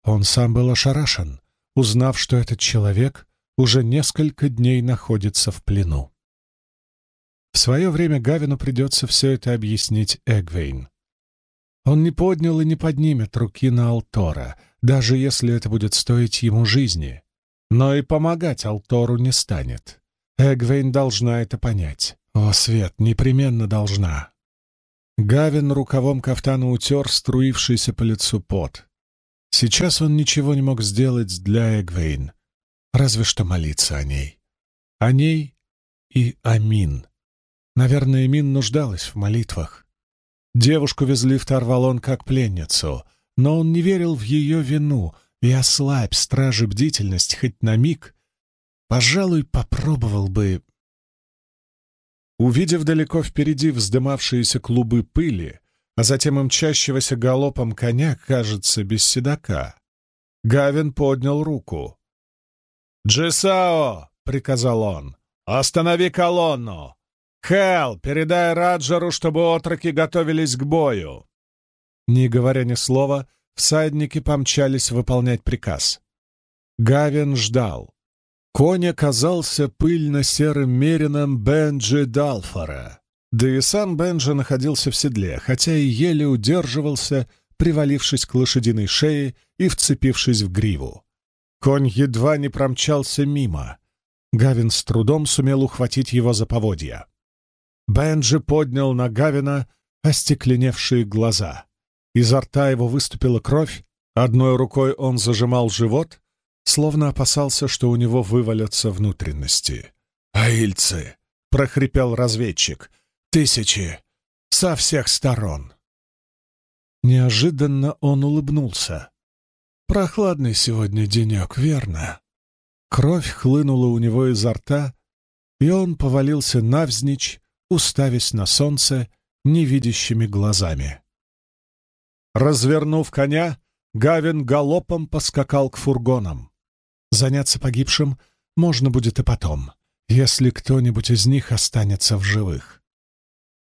Он сам был ошарашен, узнав, что этот человек уже несколько дней находится в плену. В свое время Гавину придется все это объяснить Эгвейн. Он не поднял и не поднимет руки на Алтора, даже если это будет стоить ему жизни. Но и помогать Алтору не станет. Эгвейн должна это понять. О, Свет, непременно должна. Гавин рукавом кафтана утер струившийся по лицу пот. Сейчас он ничего не мог сделать для Эгвейн, разве что молиться о ней. О ней и Амин. Наверное, Мин нуждалась в молитвах. Девушку везли в Тарвалон как пленницу, но он не верил в ее вину, и ослабь стражи бдительность хоть на миг, пожалуй, попробовал бы... Увидев далеко впереди вздымавшиеся клубы пыли, а затем мчащегося галопом коня, кажется, без седока, Гавин поднял руку. «Джесао!» — приказал он. «Останови колонну! «Хелл, передай Раджеру, чтобы отроки готовились к бою!» Не говоря ни слова, всадники помчались выполнять приказ. Гавин ждал. Конь оказался пыльно-серым мерином Бенджи Далфора. Да и сам Бенджи находился в седле, хотя и еле удерживался, привалившись к лошадиной шее и вцепившись в гриву. Конь едва не промчался мимо. Гавин с трудом сумел ухватить его за поводья. Бенджи поднял на Гавина остекленевшие глаза. Изо рта его выступила кровь, одной рукой он зажимал живот, словно опасался, что у него вывалятся внутренности. «Аильцы!» — прохрипел разведчик. «Тысячи! Со всех сторон!» Неожиданно он улыбнулся. «Прохладный сегодня денек, верно?» Кровь хлынула у него изо рта, и он повалился навзничь, уставясь на солнце невидящими глазами. Развернув коня, Гавин галопом поскакал к фургонам. Заняться погибшим можно будет и потом, если кто-нибудь из них останется в живых.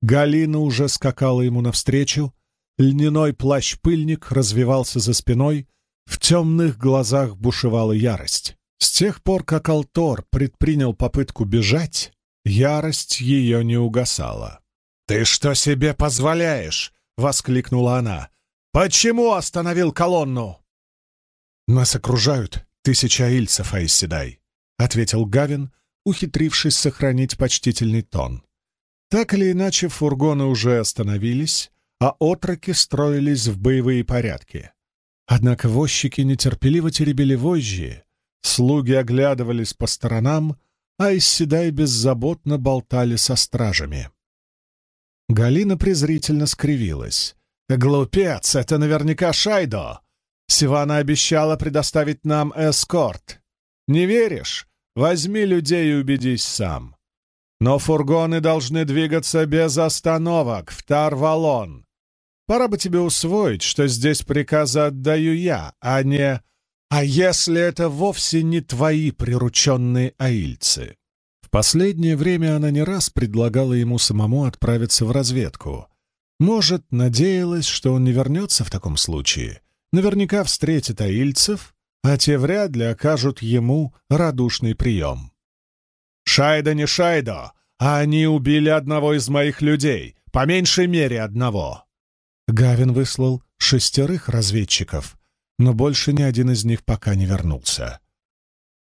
Галина уже скакала ему навстречу, льняной плащ-пыльник развивался за спиной, в темных глазах бушевала ярость. С тех пор, как Алтор предпринял попытку бежать, ярость ее не угасала. «Ты что себе позволяешь?» — воскликнула она. «Почему остановил колонну?» «Нас окружают тысяча ильцев, Айседай», — ответил Гавин, ухитрившись сохранить почтительный тон. Так или иначе, фургоны уже остановились, а отроки строились в боевые порядки. Однако возчики нетерпеливо теребили вожжи, слуги оглядывались по сторонам, а Исседай беззаботно болтали со стражами. Галина презрительно скривилась. «Глупец, это наверняка Шайдо! Сивана обещала предоставить нам эскорт. Не веришь? Возьми людей и убедись сам. Но фургоны должны двигаться без остановок в Тарвалон. Пора бы тебе усвоить, что здесь приказы отдаю я, а не... А если это вовсе не твои прирученные аильцы? В последнее время она не раз предлагала ему самому отправиться в разведку. Может, надеялась, что он не вернется в таком случае. Наверняка встретит аильцев, а те вряд ли окажут ему радушный прием. Шайда не Шайдо, а они убили одного из моих людей, по меньшей мере одного. Гавин выслал шестерых разведчиков, но больше ни один из них пока не вернулся.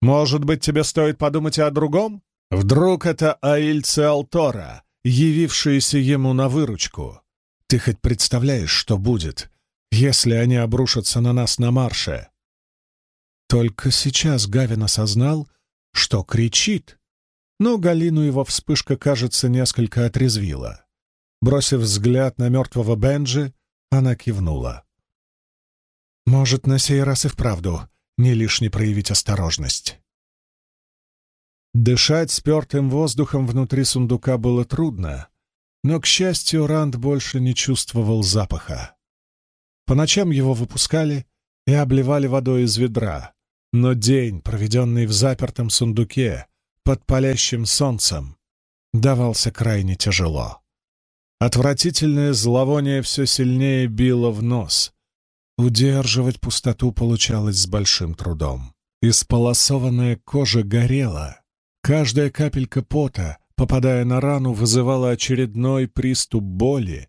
Может быть, тебе стоит подумать и о другом? Вдруг это Аильцы Алтора, явившиеся ему на выручку. Ты хоть представляешь, что будет, если они обрушатся на нас на марше? Только сейчас Гавин осознал, что кричит, но Галину его вспышка, кажется, несколько отрезвила. Бросив взгляд на мертвого Бенджи, она кивнула. «Может, на сей раз и вправду не лишне проявить осторожность». Дышать спертым воздухом внутри сундука было трудно, но, к счастью, Ранд больше не чувствовал запаха. По ночам его выпускали и обливали водой из ведра, но день, проведенный в запертом сундуке, под палящим солнцем давался крайне тяжело. Отвратительное зловоние все сильнее било в нос. Удерживать пустоту получалось с большим трудом. Исполосованная кожа горела. Каждая капелька пота, попадая на рану, вызывала очередной приступ боли,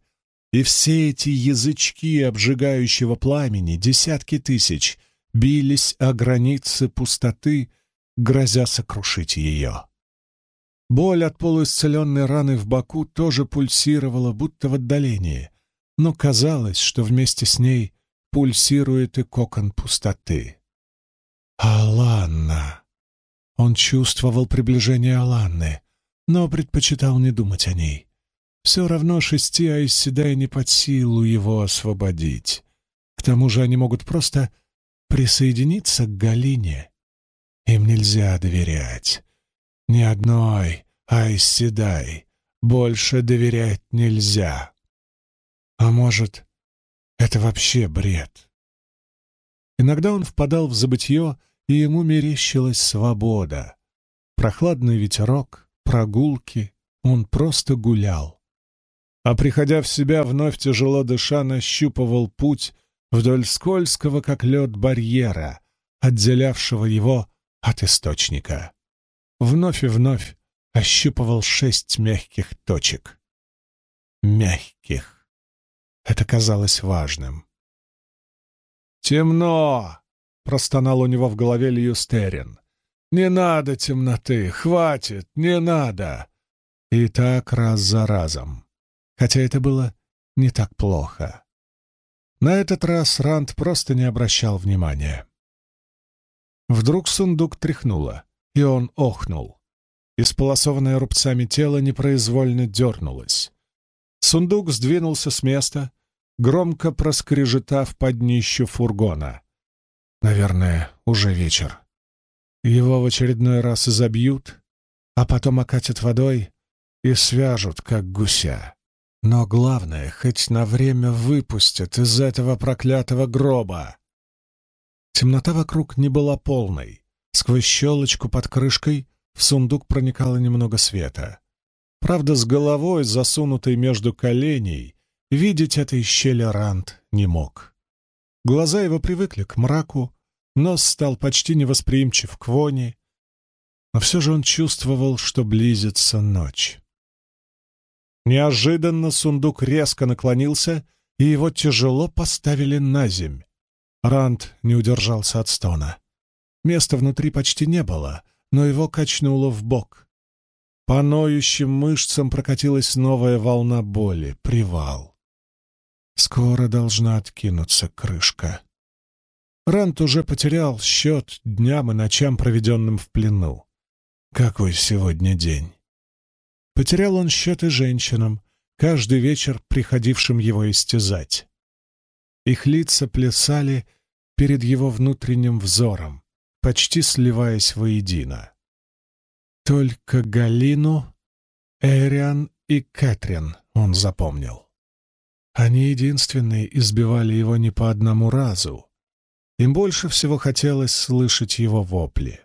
и все эти язычки обжигающего пламени, десятки тысяч, бились о границы пустоты, грозя сокрушить ее. Боль от полуисцеленной раны в боку тоже пульсировала, будто в отдалении, но казалось, что вместе с ней пульсирует и кокон пустоты. Аланна! Он чувствовал приближение Аланны, но предпочитал не думать о ней. Все равно шести Айседай не под силу его освободить. К тому же они могут просто присоединиться к Галине им нельзя доверять. Ни одной, Айседай, больше доверять нельзя. А может, это вообще бред? Иногда он впадал в забытье, и ему мерещилась свобода. Прохладный ветерок, прогулки, он просто гулял. А приходя в себя, вновь тяжело дыша, нащупывал путь вдоль скользкого, как лед, барьера, отделявшего его от источника. Вновь и вновь ощупывал шесть мягких точек. Мягких. Это казалось важным. «Темно!» — простонал у него в голове Льюстерин. «Не надо темноты! Хватит! Не надо!» И так раз за разом. Хотя это было не так плохо. На этот раз Ранд просто не обращал внимания. Вдруг сундук тряхнуло, и он охнул. Исполосованное рубцами тело непроизвольно дернулось. Сундук сдвинулся с места, громко проскрежетав под днищу фургона. Наверное, уже вечер. Его в очередной раз изобьют, а потом окатят водой и свяжут, как гуся. Но главное, хоть на время выпустят из этого проклятого гроба. Темнота вокруг не была полной. Сквозь щелочку под крышкой в сундук проникало немного света. Правда, с головой, засунутой между коленей, видеть этой щели Рант не мог. Глаза его привыкли к мраку, нос стал почти невосприимчив к вони, но все же он чувствовал, что близится ночь. Неожиданно сундук резко наклонился, и его тяжело поставили на земь. Ранд не удержался от стона. Места внутри почти не было, но его качнуло в бок. По ноющим мышцам прокатилась новая волна боли, привал. Скоро должна откинуться крышка. Рант уже потерял счет дням и ночам, проведенным в плену. Какой сегодня день? Потерял он счет и женщинам, каждый вечер приходившим его истязать. Их лица плясали перед его внутренним взором, почти сливаясь воедино. Только Галину, Эриан и Кэтрин он запомнил. Они единственные избивали его не по одному разу. Им больше всего хотелось слышать его вопли.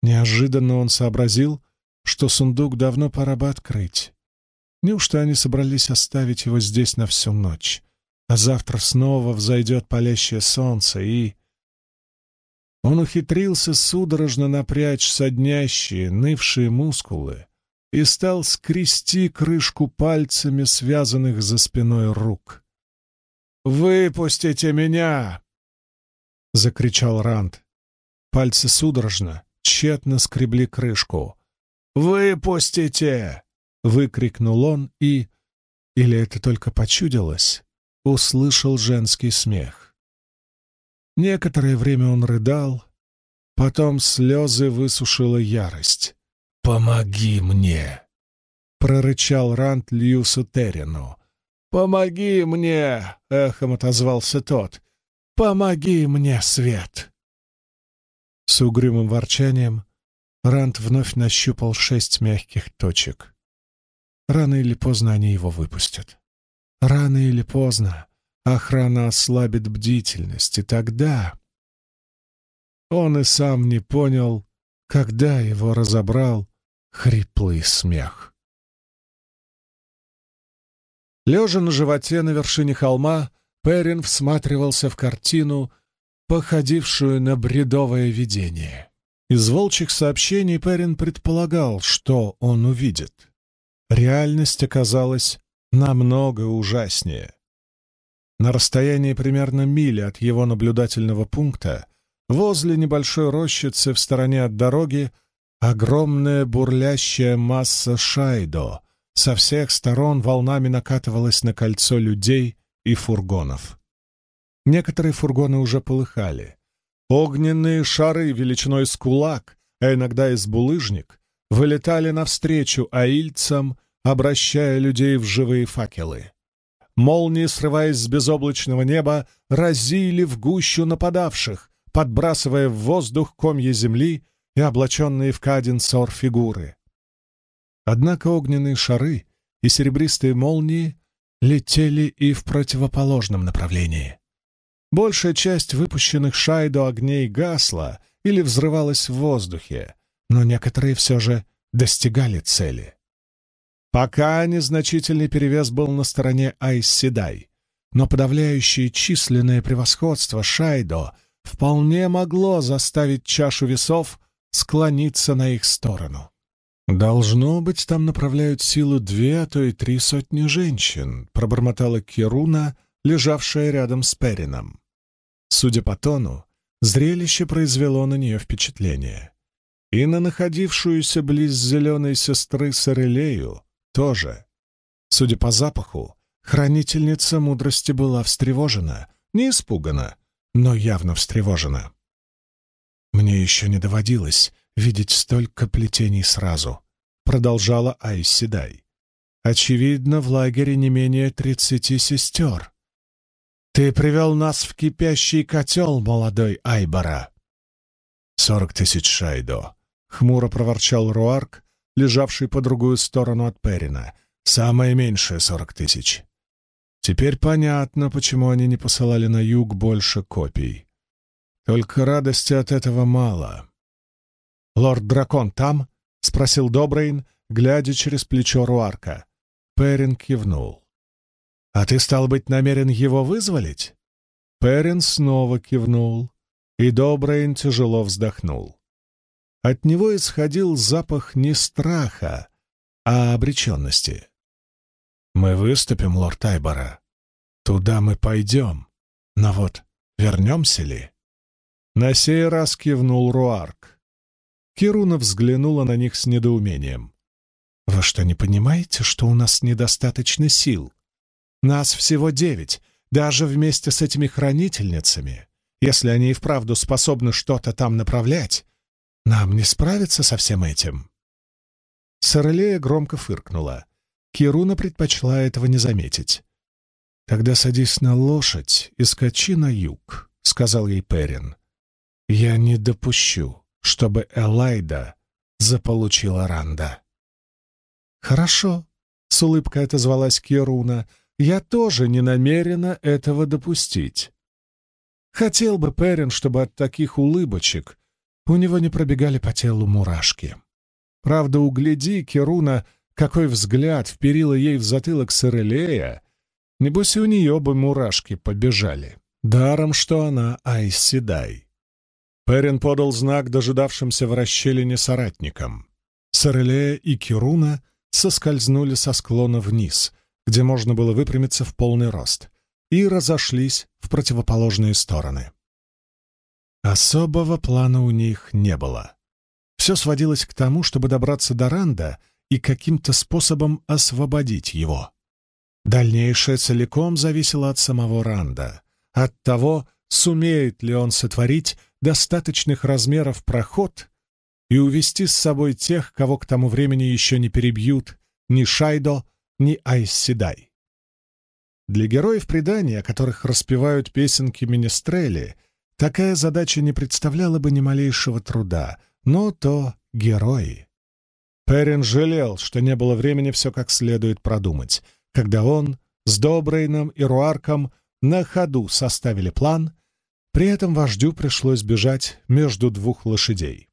Неожиданно он сообразил, что сундук давно пора бы открыть. Неужто они собрались оставить его здесь на всю ночь, а завтра снова взойдет палящее солнце и... Он ухитрился судорожно напрячь соднящие, нывшие мускулы и стал скрести крышку пальцами, связанных за спиной рук. «Выпустите меня!» — закричал Ранд. Пальцы судорожно, тщетно скребли крышку. «Выпустите!» — выкрикнул он и... Или это только почудилось? Услышал женский смех. Некоторое время он рыдал, потом слезы высушила ярость. «Помоги мне!» — прорычал Рант Льюсу Террину. «Помоги мне!» — эхом отозвался тот. «Помоги мне, Свет!» С угрюмым ворчанием Рант вновь нащупал шесть мягких точек. Рано или поздно они его выпустят. Рано или поздно охрана ослабит бдительность, и тогда... Он и сам не понял, когда его разобрал хриплый смех. Лежа на животе на вершине холма, Перин всматривался в картину, походившую на бредовое видение. Из волчьих сообщений Перин предполагал, что он увидит. Реальность оказалась намного ужаснее. На расстоянии примерно мили от его наблюдательного пункта, возле небольшой рощицы в стороне от дороги, огромная бурлящая масса шайдо со всех сторон волнами накатывалась на кольцо людей и фургонов. Некоторые фургоны уже полыхали. Огненные шары величиной с кулак, а иногда и с булыжник, вылетали навстречу аильцам, обращая людей в живые факелы. Молнии, срываясь с безоблачного неба, разили в гущу нападавших, подбрасывая в воздух комья земли и облаченные в каденсор фигуры. Однако огненные шары и серебристые молнии летели и в противоположном направлении. Большая часть выпущенных шайду огней гасла или взрывалась в воздухе, но некоторые все же достигали цели. Пока незначительный перевес был на стороне Айсседай, но подавляющее численное превосходство Шайдо вполне могло заставить чашу весов склониться на их сторону. «Должно быть, там направляют силу две, а то и три сотни женщин», — пробормотала Кируна, лежавшая рядом с Перином. Судя по тону, зрелище произвело на нее впечатление. И на находившуюся близ зеленой сестры Сорелею тоже. Судя по запаху, хранительница мудрости была встревожена, не испугана, но явно встревожена. «Мне еще не доводилось видеть столько плетений сразу», — продолжала Айседай. «Очевидно, в лагере не менее тридцати сестер. Ты привел нас в кипящий котел, молодой Айбара». «Сорок тысяч шайдо», — хмуро проворчал Руарк, лежавший по другую сторону от Перина. Самое меньшее — сорок тысяч. Теперь понятно, почему они не посылали на юг больше копий. Только радости от этого мало. «Лорд-дракон там?» — спросил Добрейн, глядя через плечо Руарка. Перин кивнул. «А ты, стал быть, намерен его вызволить?» Перин снова кивнул, и Добрейн тяжело вздохнул. От него исходил запах не страха, а обреченности. «Мы выступим, лорд Айбора. Туда мы пойдем. Но вот вернемся ли?» На сей раз кивнул Руарк. Кируна взглянула на них с недоумением. «Вы что, не понимаете, что у нас недостаточно сил? Нас всего девять, даже вместе с этими хранительницами. Если они и вправду способны что-то там направлять, нам не справиться со всем этим». Сорелея громко фыркнула. Кируна предпочла этого не заметить. «Тогда садись на лошадь и скачи на юг», — сказал ей Перин. «Я не допущу, чтобы Элайда заполучила Ранда». «Хорошо», — с улыбкой отозвалась Кируна, — «я тоже не намерена этого допустить». Хотел бы Перин, чтобы от таких улыбочек у него не пробегали по телу мурашки. Правда, угляди, Керуна, какой взгляд вперила ей в затылок Сырелея, небось и у нее бы мурашки побежали. Даром, что она Айсседай. Перин подал знак дожидавшимся в расщелине соратникам. Сорелея и Кируна соскользнули со склона вниз, где можно было выпрямиться в полный рост, и разошлись в противоположные стороны. Особого плана у них не было. Все сводилось к тому, чтобы добраться до Ранда и каким-то способом освободить его. Дальнейшее целиком зависело от самого Ранда, от того, сумеет ли он сотворить достаточных размеров проход и увести с собой тех, кого к тому времени еще не перебьют ни Шайдо, ни Айсседай. Для героев предания, о которых распевают песенки Министрели, такая задача не представляла бы ни малейшего труда, но то герои. Перин жалел, что не было времени все как следует продумать, когда он с Добрейном и Руарком на ходу составили план, при этом вождю пришлось бежать между двух лошадей.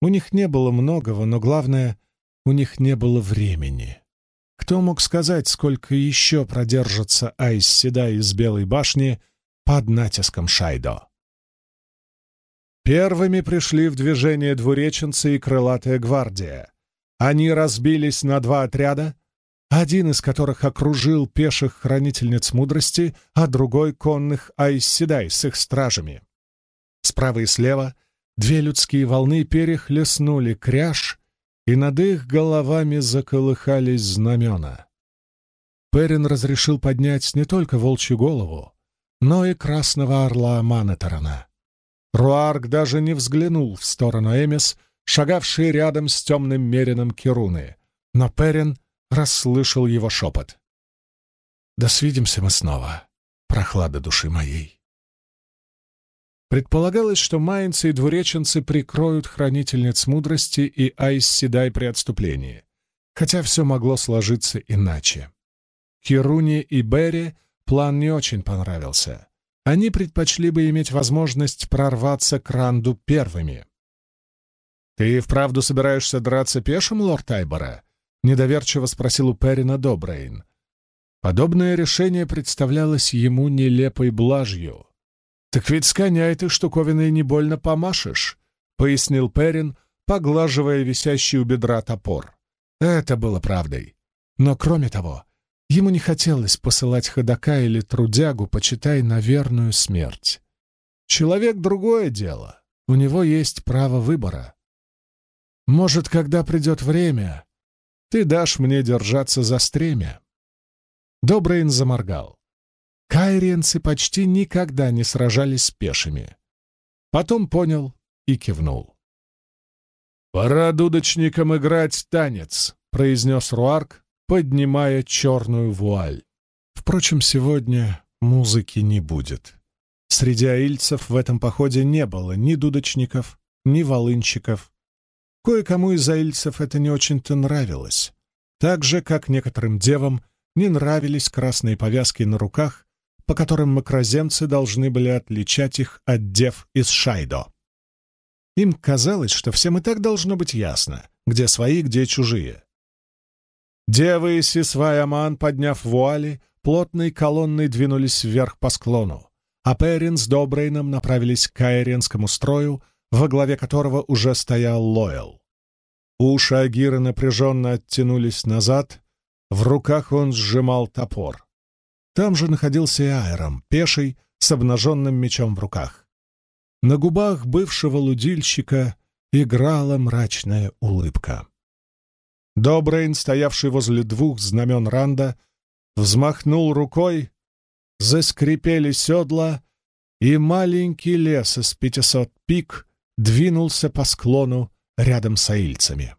У них не было многого, но главное, у них не было времени. Кто мог сказать, сколько еще продержится Айс Седа из Белой башни под натиском Шайдо? Первыми пришли в движение двуреченцы и крылатая гвардия. Они разбились на два отряда, один из которых окружил пеших хранительниц мудрости, а другой — конных Айсседай с их стражами. Справа и слева две людские волны перехлестнули кряж, и над их головами заколыхались знамена. Перин разрешил поднять не только волчью голову, но и красного орла Манетерона. Руарк даже не взглянул в сторону Эмис, шагавший рядом с темным мерином Кируны, но Перин расслышал его шепот. «Да свидимся мы снова, прохлада души моей». Предполагалось, что майнцы и двуреченцы прикроют хранительниц мудрости и Айс Седай при отступлении, хотя все могло сложиться иначе. Хируни и Берри план не очень понравился. Они предпочли бы иметь возможность прорваться к Ранду первыми. «Ты вправду собираешься драться пешим, лорд Айбора?» — недоверчиво спросил у Перина Добрейн. Подобное решение представлялось ему нелепой блажью. «Так ведь с этой штуковиной не больно помашешь», — пояснил Перин, поглаживая висящий у бедра топор. Это было правдой. Но кроме того, ему не хотелось посылать ходока или трудягу, почитай, на верную смерть. Человек — другое дело. У него есть право выбора. Может, когда придет время, ты дашь мне держаться за стремя. Добрейн заморгал. Кайриенцы почти никогда не сражались с пешими. Потом понял и кивнул. «Пора дудочникам играть танец», — произнес Руарк, поднимая черную вуаль. Впрочем, сегодня музыки не будет. Среди аильцев в этом походе не было ни дудочников, ни волынщиков, Кое-кому из аильцев это не очень-то нравилось. Так же, как некоторым девам не нравились красные повязки на руках, по которым макроземцы должны были отличать их от дев из Шайдо. Им казалось, что всем и так должно быть ясно, где свои, где чужие. Девы и Сисва Аман, подняв вуали, плотной колонной двинулись вверх по склону, а Перин с Добрейном направились к каиренскому строю, во главе которого уже стоял Лоэл. Уши Агира напряженно оттянулись назад, в руках он сжимал топор. Там же находился и Айром, пеший, с обнаженным мечом в руках. На губах бывшего лудильщика играла мрачная улыбка. Добрейн, стоявший возле двух знамен Ранда, взмахнул рукой, заскрипели седла, и маленький лес из пятисот пик двинулся по склону рядом с аильцами.